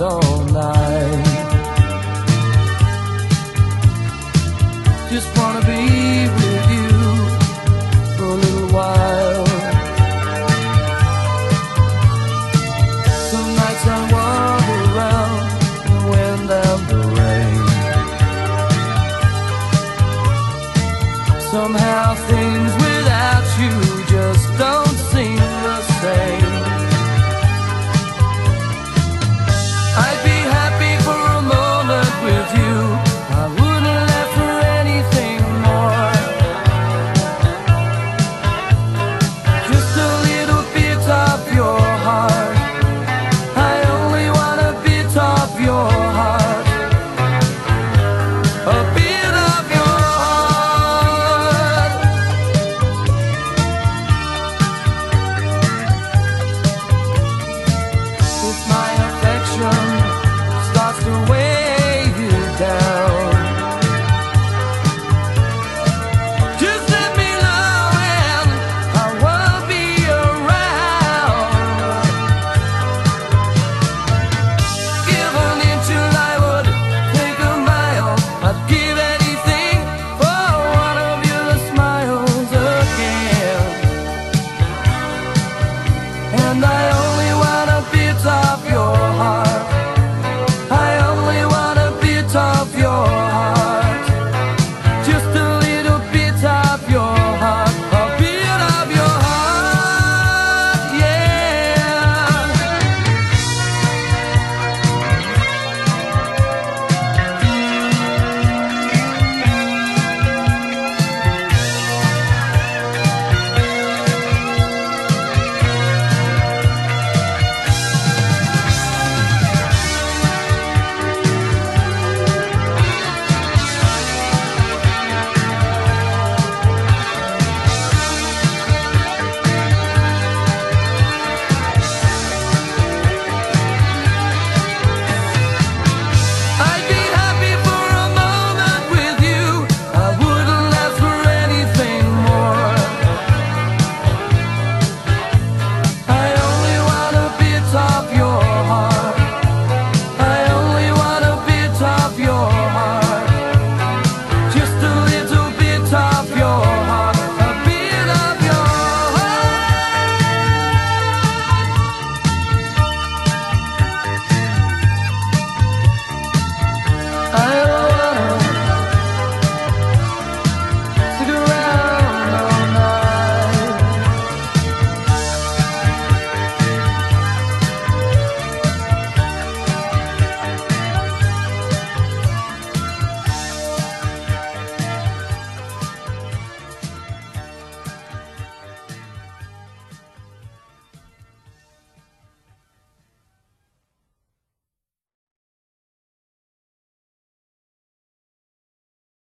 around all night. Just wanna be with you for a little while. Some nights I wander around the wind and the rain. Somehow things without you just don't.